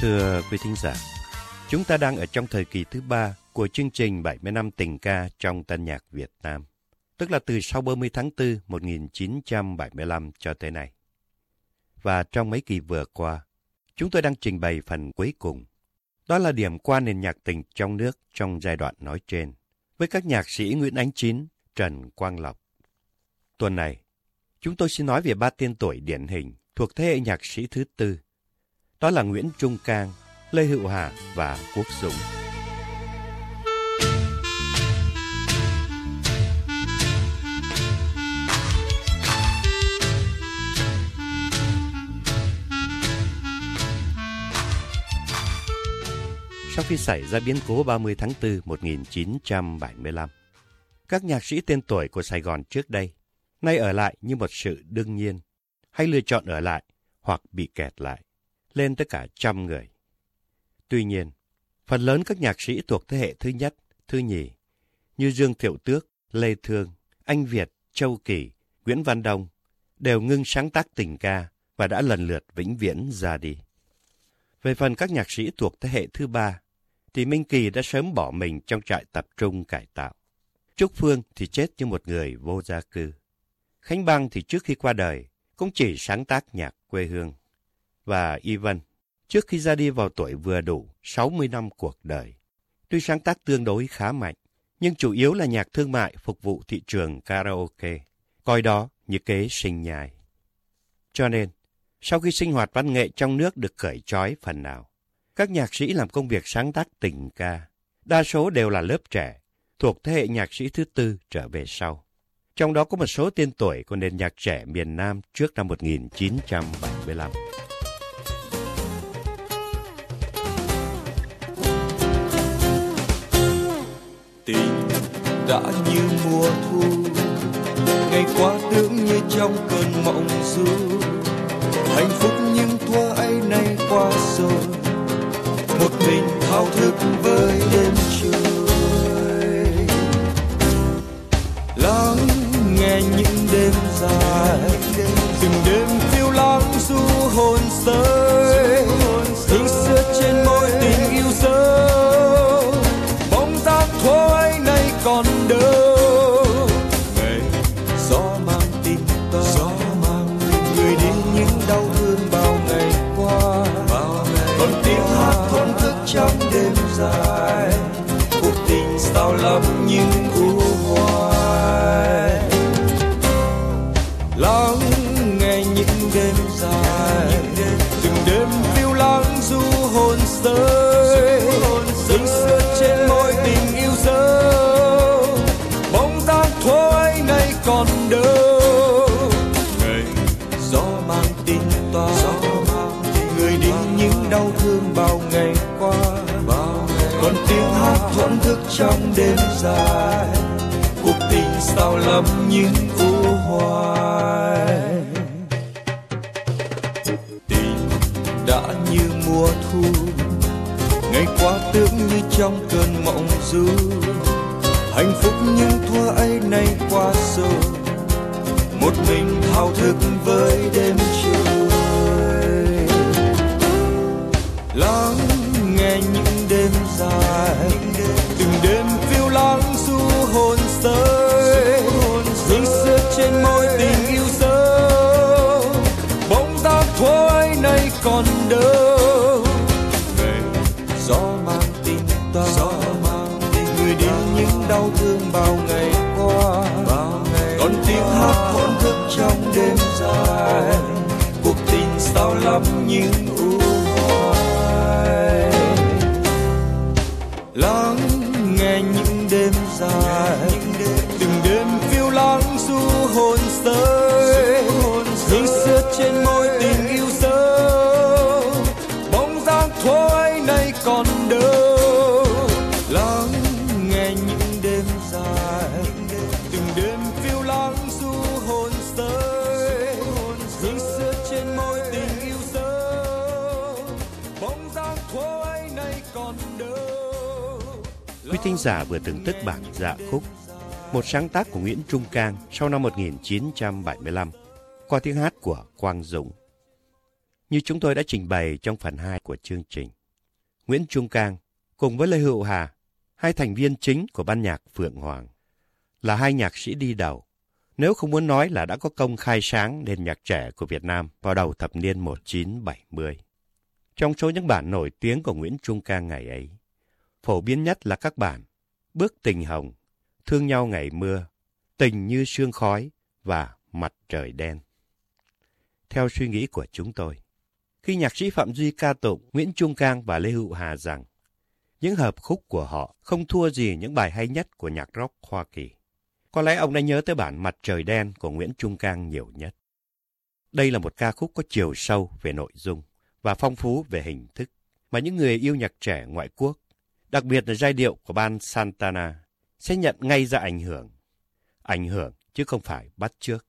Thưa quý thính giả, chúng ta đang ở trong thời kỳ thứ ba của chương trình 70 năm tình ca trong tân nhạc Việt Nam, tức là từ sau 30 tháng 4 1975 cho tới nay. Và trong mấy kỳ vừa qua, chúng tôi đang trình bày phần cuối cùng. Đó là điểm qua nền nhạc tình trong nước trong giai đoạn nói trên, với các nhạc sĩ Nguyễn Ánh Chín, Trần Quang Lộc. Tuần này, chúng tôi xin nói về ba tên tuổi điển hình thuộc thế hệ nhạc sĩ thứ tư. Đó là Nguyễn Trung Cang, Lê Hữu Hà và Quốc Dũng. Sau khi xảy ra biến cố 30 tháng 4 1975, các nhạc sĩ tên tuổi của Sài Gòn trước đây nay ở lại như một sự đương nhiên, hay lựa chọn ở lại hoặc bị kẹt lại, lên tới cả trăm người. Tuy nhiên, phần lớn các nhạc sĩ thuộc thế hệ thứ nhất, thứ nhì, như Dương Thiệu Tước, Lê Thương, Anh Việt, Châu Kỳ, Nguyễn Văn Đông, đều ngưng sáng tác tình ca và đã lần lượt vĩnh viễn ra đi. Về phần các nhạc sĩ thuộc thế hệ thứ ba, thì Minh Kỳ đã sớm bỏ mình trong trại tập trung cải tạo. Trúc Phương thì chết như một người vô gia cư. Khánh Bang thì trước khi qua đời cũng chỉ sáng tác nhạc quê hương. Và Ivan, trước khi ra đi vào tuổi vừa đủ 60 năm cuộc đời, tuy sáng tác tương đối khá mạnh, nhưng chủ yếu là nhạc thương mại phục vụ thị trường karaoke, coi đó như kế sinh nhai. Cho nên, sau khi sinh hoạt văn nghệ trong nước được cởi trói phần nào, các nhạc sĩ làm công việc sáng tác tình ca, đa số đều là lớp trẻ, thuộc thế hệ nhạc sĩ thứ tư trở về sau. Trong đó có một số tên tuổi của nền nhạc trẻ miền Nam trước năm 1975. Đã như mùa thu, ngày qua tưởng như trong cơn mộng du. Hạnh phúc nhưng thua ấy nay qua rồi, một mình thao thức với đêm trôi. Lắng nghe những đêm dài, từng đêm phiêu lãng du hồn sơi. Lắng nghe những đêm dài, từng đêm phiêu lãng du hồn sơi. Tình xưa trên môi tình yêu dấu, bóng dáng thôi ấy nay còn đâu. Ngày gió mang tin to, người đi những đau thương bao ngày qua. Còn tiếng hát thổn thức trong đêm dài, cuộc tình sao lắm những u hoài. Tình đã như mùa thu, ngày qua tưởng như trong cơn mộng du. Hạnh phúc nhưng thua ấy nay qua rồi, một mình thao thức với đêm trôi. Lắng nghe những đêm dài, từng đêm phiêu lãng du hồn sơi. Đâu. về gió mang tin ta, người đi những đau thương bao ngày qua. Còn tiếng hát thổn thức trong đêm dài, cuộc tình sao lắm nhưng. Quý thính giả vừa thưởng thức bản dạ khúc, một sáng tác của Nguyễn Trung Cang sau năm 1975, qua tiếng hát của Quang Dũng. Như chúng tôi đã trình bày trong phần 2 của chương trình, Nguyễn Trung Cang cùng với Lê Hữu Hà, hai thành viên chính của ban nhạc Phượng Hoàng, là hai nhạc sĩ đi đầu. Nếu không muốn nói là đã có công khai sáng nền nhạc trẻ của Việt Nam vào đầu thập niên 1970. Trong số những bản nổi tiếng của Nguyễn Trung Cang ngày ấy, phổ biến nhất là các bản Bước tình hồng, Thương nhau ngày mưa, Tình như sương khói và Mặt trời đen. Theo suy nghĩ của chúng tôi, khi nhạc sĩ Phạm Duy ca tụng Nguyễn Trung Cang và Lê Hữu Hà rằng những hợp khúc của họ không thua gì những bài hay nhất của nhạc rock Hoa Kỳ. Có lẽ ông đã nhớ tới bản Mặt trời đen của Nguyễn Trung Cang nhiều nhất. Đây là một ca khúc có chiều sâu về nội dung và phong phú về hình thức mà những người yêu nhạc trẻ ngoại quốc, đặc biệt là giai điệu của ban Santana, sẽ nhận ngay ra ảnh hưởng. Ảnh hưởng chứ không phải bắt trước.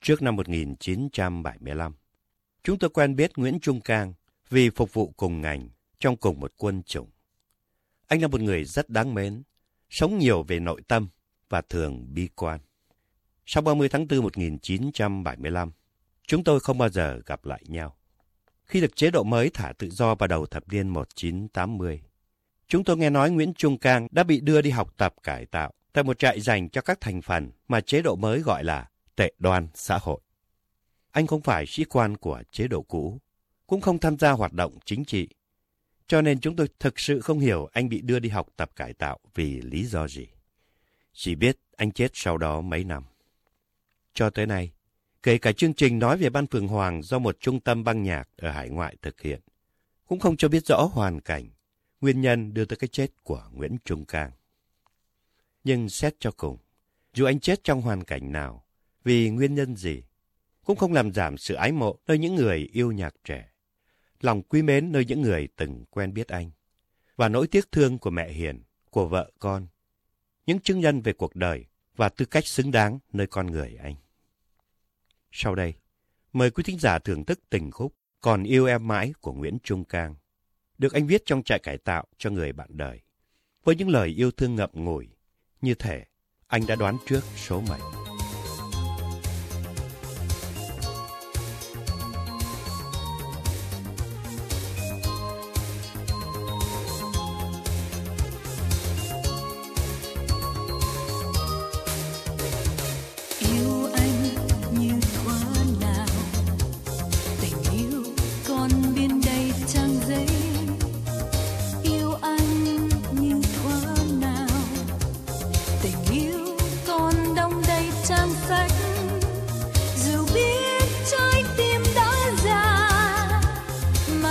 Trước năm 1975, chúng tôi quen biết Nguyễn Trung Cang vì phục vụ cùng ngành trong cùng một quân chủng. Anh là một người rất đáng mến, sống nhiều về nội tâm và thường bi quan. Sau 30 tháng 4 1975, chúng tôi không bao giờ gặp lại nhau. Khi được chế độ mới thả tự do vào đầu thập niên 1980, chúng tôi nghe nói Nguyễn Trung Cang đã bị đưa đi học tập cải tạo tại một trại dành cho các thành phần mà chế độ mới gọi là tệ đoan xã hội. Anh không phải sĩ quan của chế độ cũ, cũng không tham gia hoạt động chính trị. Cho nên chúng tôi thực sự không hiểu anh bị đưa đi học tập cải tạo vì lý do gì. Chỉ biết anh chết sau đó mấy năm. Cho tới nay, kể cả chương trình nói về Ban Phường Hoàng do một trung tâm băng nhạc ở hải ngoại thực hiện, cũng không cho biết rõ hoàn cảnh, nguyên nhân đưa tới cái chết của Nguyễn Trung Cang. Nhưng xét cho cùng, dù anh chết trong hoàn cảnh nào, vì nguyên nhân gì, cũng không làm giảm sự ái mộ nơi những người yêu nhạc trẻ, lòng quý mến nơi những người từng quen biết anh, và nỗi tiếc thương của mẹ Hiền, của vợ con, những chứng nhân về cuộc đời và tư cách xứng đáng nơi con người anh. Sau đây, mời quý thính giả thưởng thức tình khúc Còn yêu em mãi của Nguyễn Trung Cang, được anh viết trong trại cải tạo cho người bạn đời, với những lời yêu thương ngậm ngùi, như thể anh đã đoán trước số mệnh.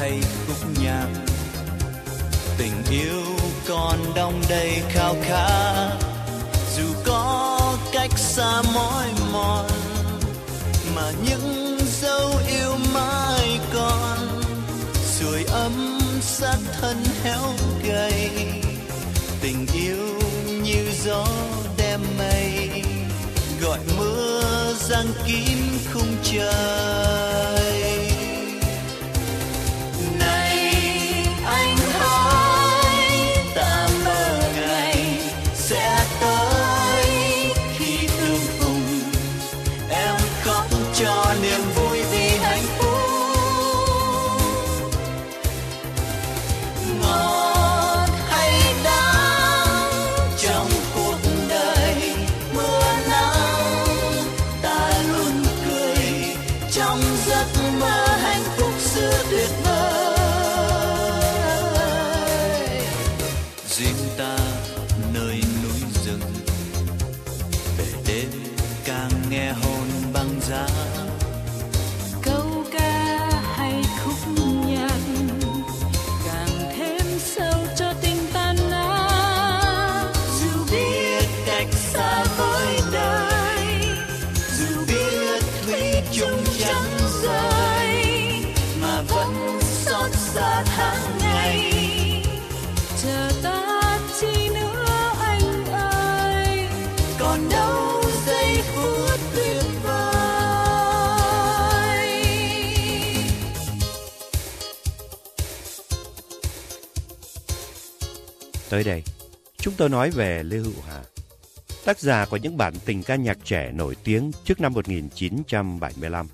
hay khúc nhạc. Tình yêu còn đong đầy khao khát, dù có cách xa mỏi mòn, mà những dấu yêu mãi còn. Sưởi ấm sát thân héo gầy, tình yêu như gió đem mây, gọi mưa giăng kín khung trời. Tới đây, chúng tôi nói về Lê Hữu Hà, tác giả của những bản tình ca nhạc trẻ nổi tiếng trước năm 1975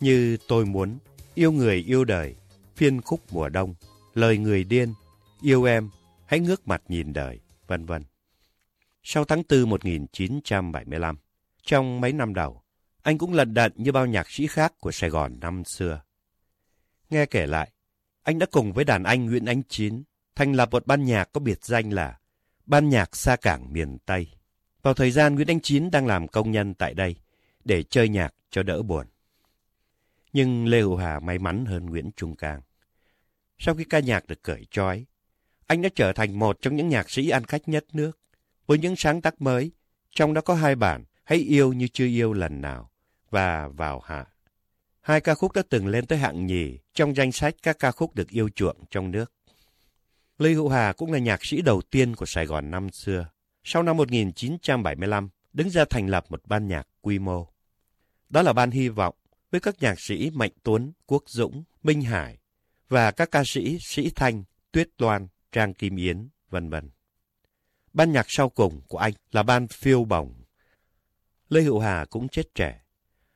như Tôi Muốn, Yêu Người Yêu Đời, Phiên Khúc Mùa Đông, Lời Người Điên, Yêu Em, Hãy Ngước Mặt Nhìn Đời, vân vân. Sau tháng 4 1975, trong mấy năm đầu, anh cũng lận đận như bao nhạc sĩ khác của Sài Gòn năm xưa. Nghe kể lại, anh đã cùng với đàn anh Nguyễn Ánh Chín thành lập một ban nhạc có biệt danh là Ban nhạc xa cảng miền Tây. Vào thời gian Nguyễn Anh Chín đang làm công nhân tại đây để chơi nhạc cho đỡ buồn. Nhưng Lê Hữu Hà may mắn hơn Nguyễn Trung Cang. Sau khi ca nhạc được cởi trói, anh đã trở thành một trong những nhạc sĩ ăn khách nhất nước, với những sáng tác mới, trong đó có hai bản Hãy yêu như chưa yêu lần nào và Vào hạ. Hai ca khúc đã từng lên tới hạng nhì trong danh sách các ca khúc được yêu chuộng trong nước. Lê Hữu Hà cũng là nhạc sĩ đầu tiên của Sài Gòn năm xưa. Sau năm 1975, đứng ra thành lập một ban nhạc quy mô. Đó là ban hy vọng với các nhạc sĩ Mạnh Tuấn, Quốc Dũng, Minh Hải và các ca sĩ Sĩ Thanh, Tuyết Loan, Trang Kim Yến, vân vân. Ban nhạc sau cùng của anh là ban Phiêu Bồng. Lê Hữu Hà cũng chết trẻ.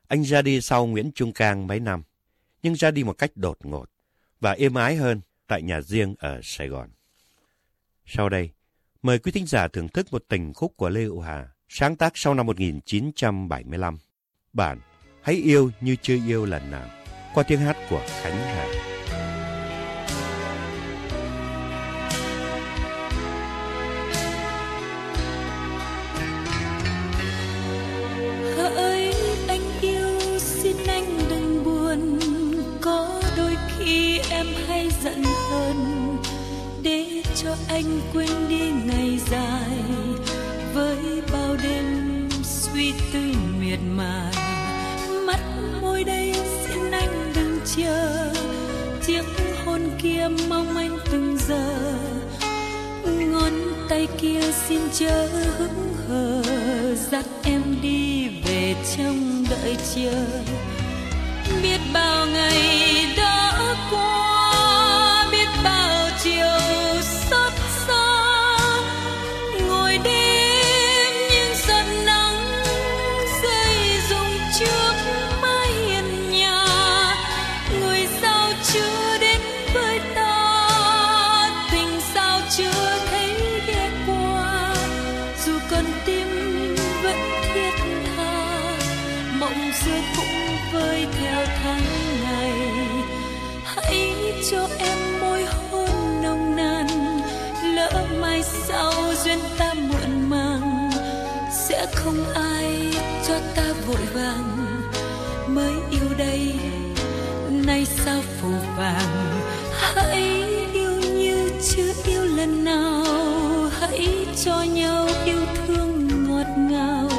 Anh ra đi sau Nguyễn Trung Cang mấy năm, nhưng ra đi một cách đột ngột và êm ái hơn tại nhà riêng ở Sài Gòn. Sau đây, mời quý thính giả thưởng thức một tình khúc của Lê Hữu Hà, sáng tác sau năm 1975. Bản Hãy yêu như chưa yêu lần nào, qua tiếng hát của Khánh Hà. Anh quên đi ngày dài với bao đêm suy tư miệt mài. Mắt môi đây xin anh đừng chờ, chiếc hôn kia mong anh từng giờ. Ngón tay kia xin chớ hững hờ, dắt em đi về trong đợi chờ. Biết bao ngày đã qua, biết bao chiều sẽ không ai cho ta vội vàng. Mới yêu đây, nay sao phù vàng? Hãy yêu như chưa yêu lần nào. Hãy cho nhau yêu thương ngọt ngào.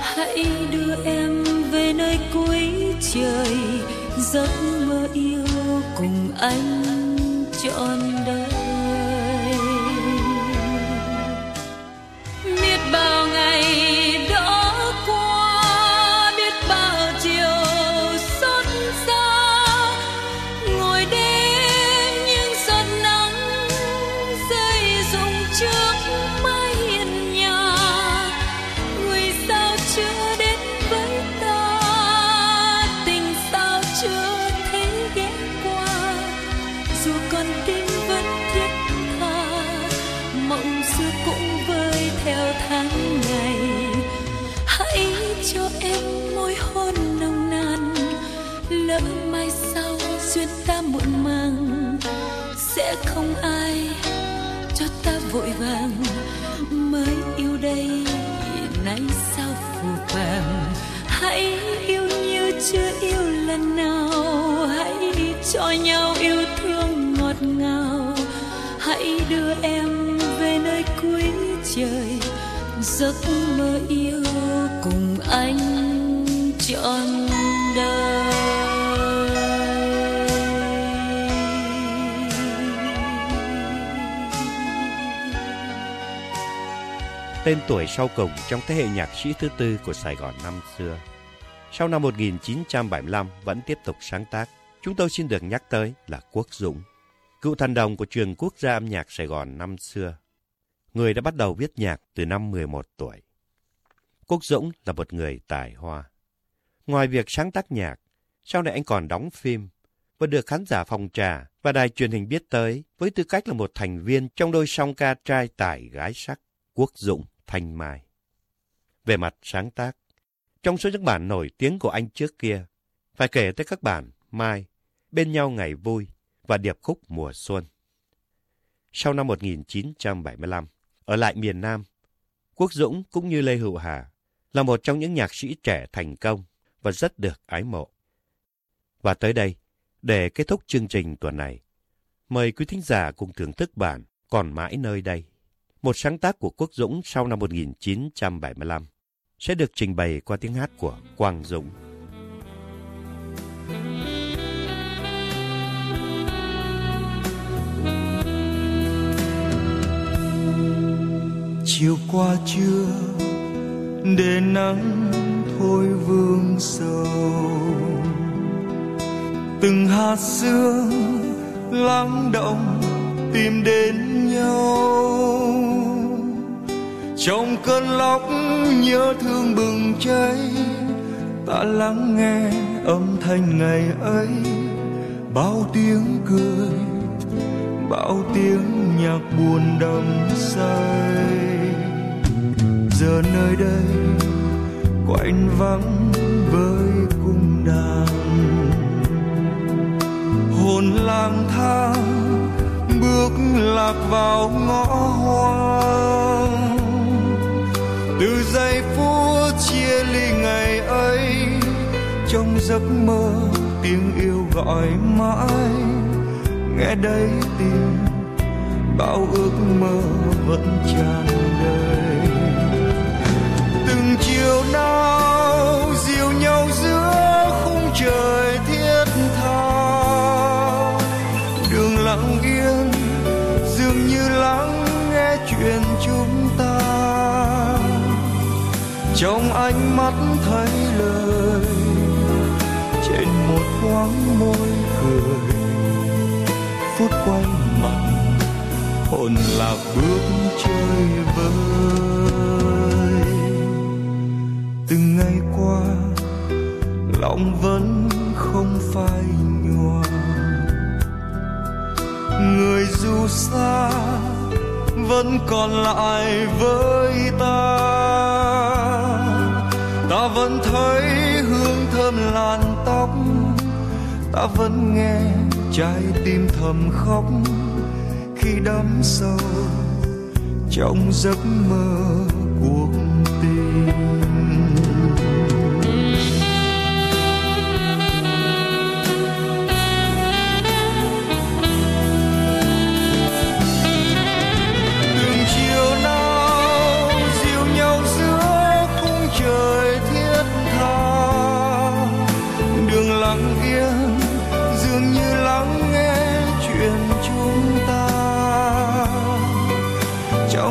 Hãy đưa em về nơi cuối trời. Giấc mơ yêu cùng anh trọn đời. Duyên ta muộn màng, sẽ không ai cho ta vội vàng. Mới yêu đây, nay sao phù phàng? Hãy yêu như chưa yêu lần nào. Hãy cho nhau yêu thương ngọt ngào. Hãy đưa em về nơi cuối trời, giấc mơ yêu cùng anh trọn tên tuổi sau cùng trong thế hệ nhạc sĩ thứ tư của Sài Gòn năm xưa. Sau năm 1975 vẫn tiếp tục sáng tác, chúng tôi xin được nhắc tới là Quốc Dũng, cựu thần đồng của trường quốc gia âm nhạc Sài Gòn năm xưa. Người đã bắt đầu viết nhạc từ năm 11 tuổi. Quốc Dũng là một người tài hoa. Ngoài việc sáng tác nhạc, sau này anh còn đóng phim và được khán giả phòng trà và đài truyền hình biết tới với tư cách là một thành viên trong đôi song ca trai tài gái sắc Quốc Dũng Thanh Mai. Về mặt sáng tác, trong số những bản nổi tiếng của anh trước kia, phải kể tới các bản Mai, Bên nhau ngày vui và Điệp khúc mùa xuân. Sau năm 1975, ở lại miền Nam, Quốc Dũng cũng như Lê Hữu Hà là một trong những nhạc sĩ trẻ thành công và rất được ái mộ. Và tới đây, để kết thúc chương trình tuần này, mời quý thính giả cùng thưởng thức bản Còn mãi nơi đây, một sáng tác của Quốc Dũng sau năm 1975, sẽ được trình bày qua tiếng hát của Quang Dũng. chiều qua trưa để nắng thôi vương sầu từng hạt sương lắng động tìm đến nhau trong cơn lốc nhớ thương bừng cháy, ta lắng nghe âm thanh ngày ấy. Bao tiếng cười, bao tiếng nhạc buồn đầm say. Giờ nơi đây, quạnh vắng với cung đàn. Hồn lang thang bước lạc vào ngõ hoang trong giấc mơ, tiếng yêu gọi mãi. Nghe đây tim bao ước mơ vẫn tràn đầy. Từng chiều nào dìu nhau giữa khung trời thiết tha đường lặng yên, dường như lắng nghe chuyện chúng ta. Trong ánh mắt thấy thoáng môi cười. Phút quay mặt, hồn lạc bước chơi vơi. Từng ngày qua, lòng vẫn không phai nhòa. Người dù xa vẫn còn lại với ta. Ta vẫn thấy hương thơm lan ta vẫn nghe trái tim thầm khóc khi đắm sâu trong giấc mơ cuộc tình.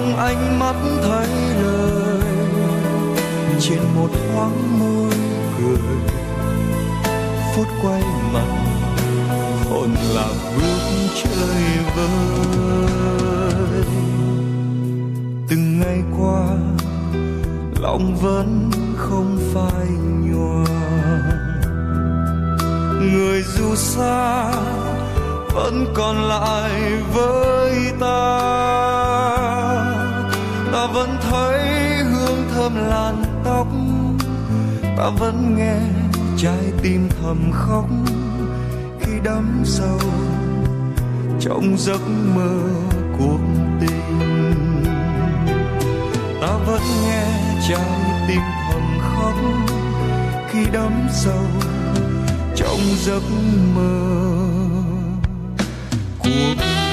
Trong ánh mắt thấy lời. Trên một thoáng môi cười, phút quay mặt, hồn lạc bước chơi vơi. Từng ngày qua, lòng vẫn không phai nhòa. Người dù xa vẫn còn lại với ta vẫn thấy hương thơm làn tóc. Ta vẫn nghe trái tim thầm khóc khi đắm sâu trong giấc mơ cuộc tình. Ta vẫn nghe trái tim thầm khóc khi đắm sâu trong giấc mơ cuộc